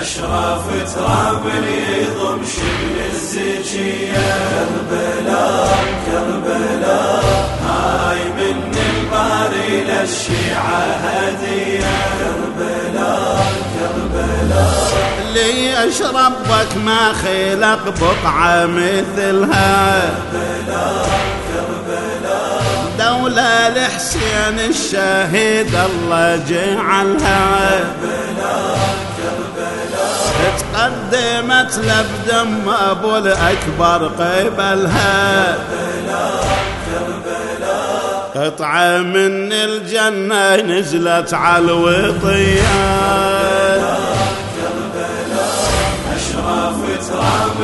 أشراف تراب يضم شبل الزكية كربلاء كربلاء هاي من الباري للشيعة هدية. كربلاء. ليش ربك ما خلق بقعة مثلها. دولة لحسين الشهيد الله جعلها. تقدمت لبدم أبو الأكبر قبلها. قطعة من الجنة نزلت على الوطية تراب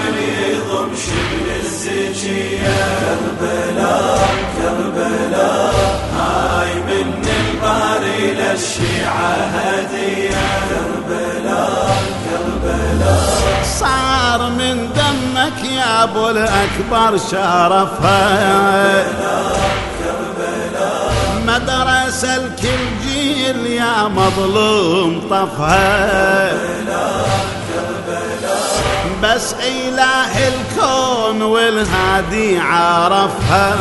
يضم شبل الزكية كربلاء كربلاء هاي من الباري للشيعة هدية كربلاء كربلاء صار من دمك يا أبو الأكبر شرفها مدرسة الكل جيل يا مظلوم طفها بس إله الكون والهادي عرفها.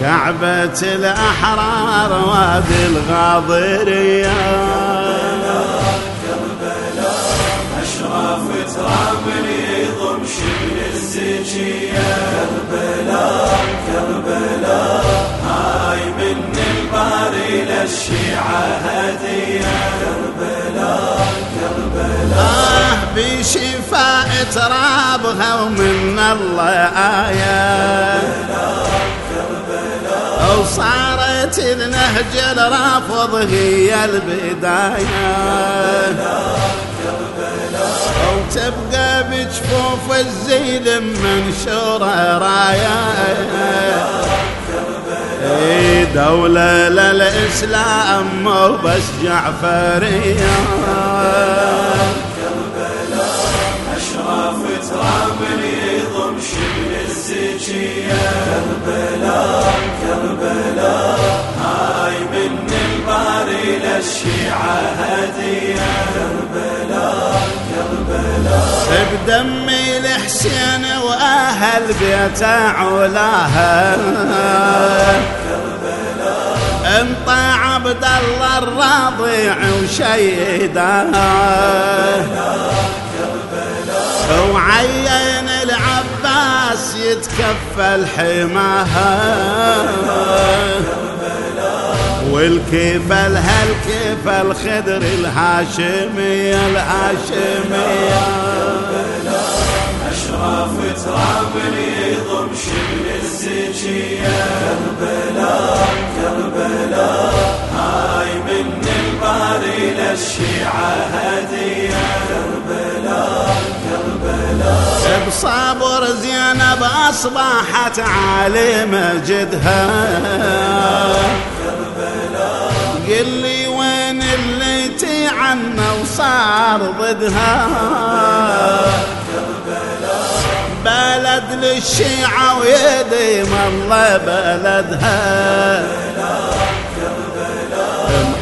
كعبة الأحرار وادي الغاضرية. أشراف تراب يضم شبل الزكية بشفاء ترابها ومن الله. آية وصارت النهج الرافض هي البداية. وتبقى بجفوف الزيل منشورة راية. إي دولة للإسلام مو بس جعفرية. هدية كربلاء كربلاء بدمي الحسين وأهل بيته علاها انطى عبد الله الرضيع وشيدها وعين العباس يتكفل حماها. والكفل هالكفل خدر الهاشمية الهاشمية أشراف تراب يضم شبل الزكية كربلاء كربلاء هاي من الباري للشيعة هدية. كربلاء كربلاء. بصبر زينب أصبحت عالمة جدها تعنى وصار ضدها بلد للشيعة ويديم الله بلدها.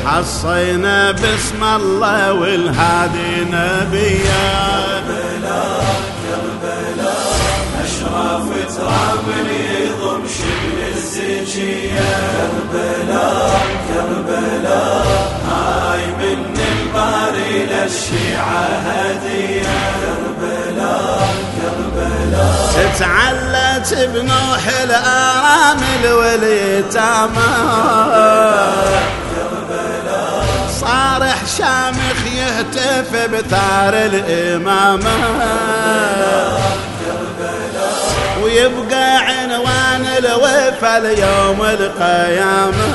محصينا باسم الله والهادي نبيا. أشراف تراب يضم شبل الزكية تعلت بنوح الارامل واليتامى صارح شامخ يهتف بثار الامامه ويبقى عنوان الوفا ليوم القيامة.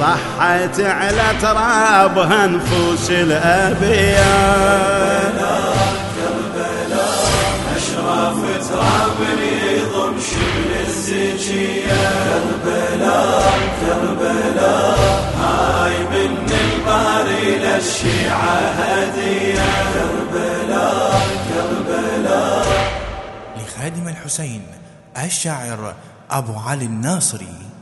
ضحيت على ترابها نفوس الأبيات. خادم الحسين الشاعر أبو علي الناصري.